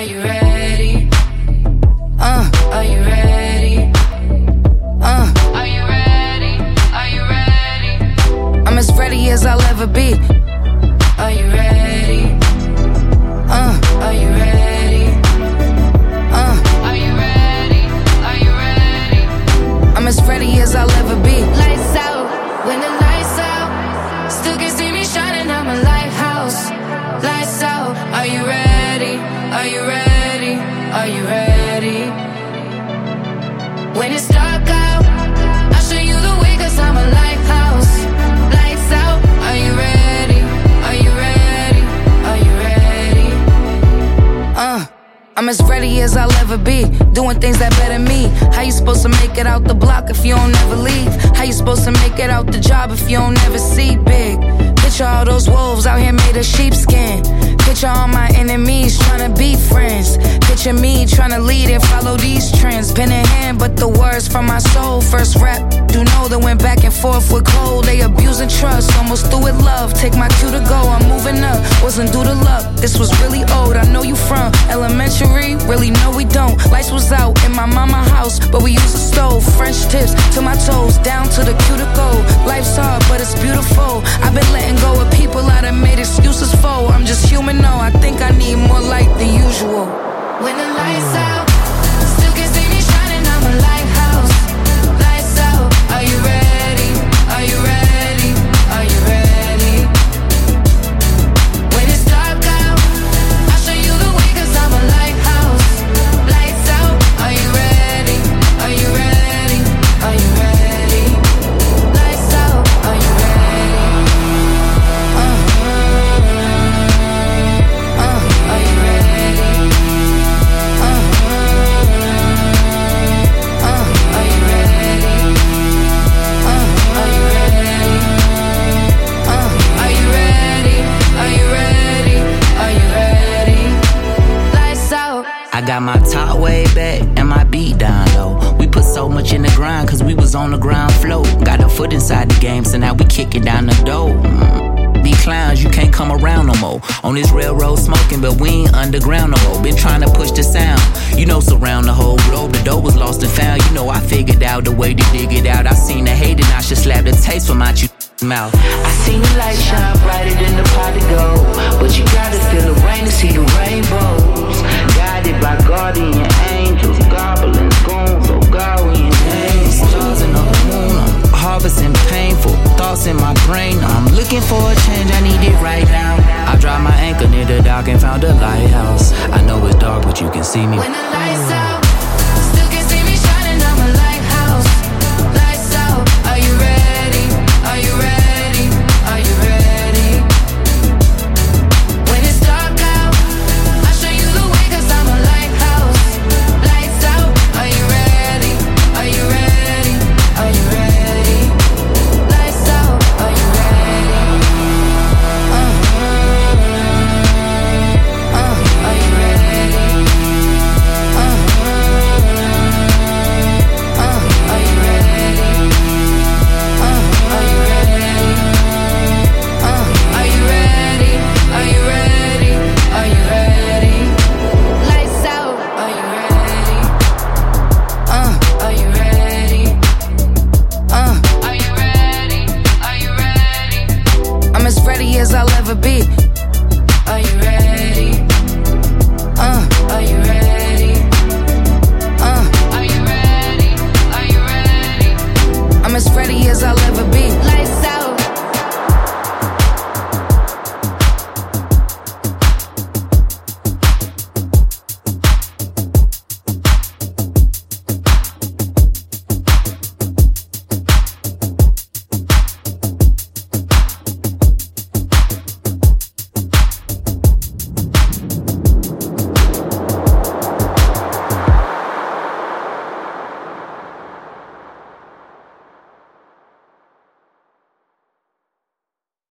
Are you ready? I'm as ready as I'll ever be, doing things that better me. How you supposed to make it out the block if you don't never leave? How you supposed to make it out the job if you don't never see big? Picture all those wolves out here made of sheepskin. Picture all my enemies trying to be friends. Picture me trying to lead and follow these trends. Pen in hand, but the words from my soul. First rap, that went back and forth with cold. They abusing trust, almost through with love. Take my cue to go, I'm moving up. Wasn't due to luck, this was really old. I know you from elementary, really no we don't. Lights was out in my mama house, but we used a stove. French tips to my toes, down to the was on the ground floor. Got a foot inside the game, so now we kicking down the door. Mm. These clowns, you can't come around no more. On this railroad smoking, but we ain't underground no more. Been trying to push the sound, you know, surround the whole globe. The dough was lost and found, you know, I figured out the way to dig it out. I seen the hate and I should slap the taste from my you mouth. I seen the light shine brighter than the pot of gold. But you gotta feel the rain to see the rainbows. Guided by guardian looking for a change, I need it right now. I dropped my anchor near the dock and found a lighthouse. I know it's dark, but you can see me. When the lights out. never be.